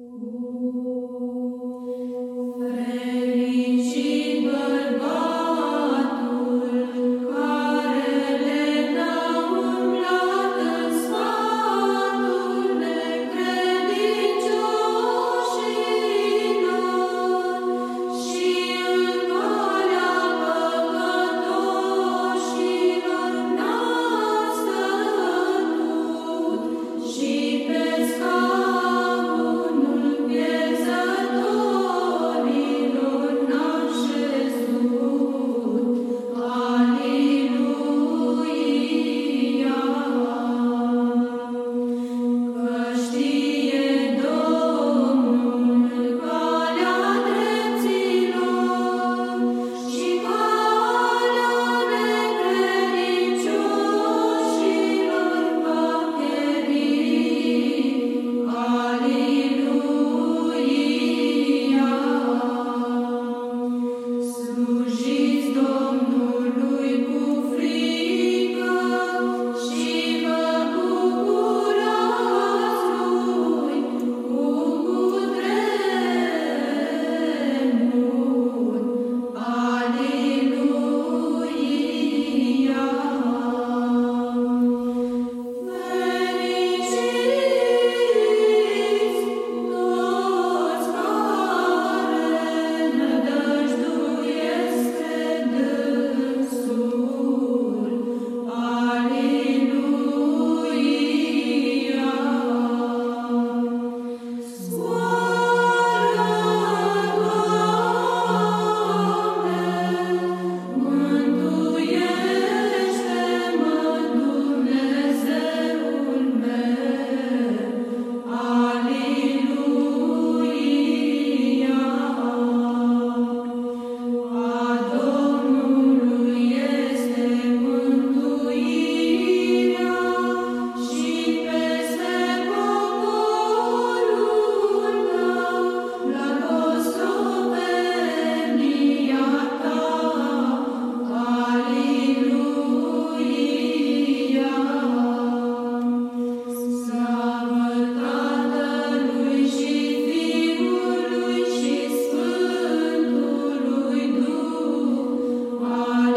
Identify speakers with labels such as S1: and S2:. S1: Ooh.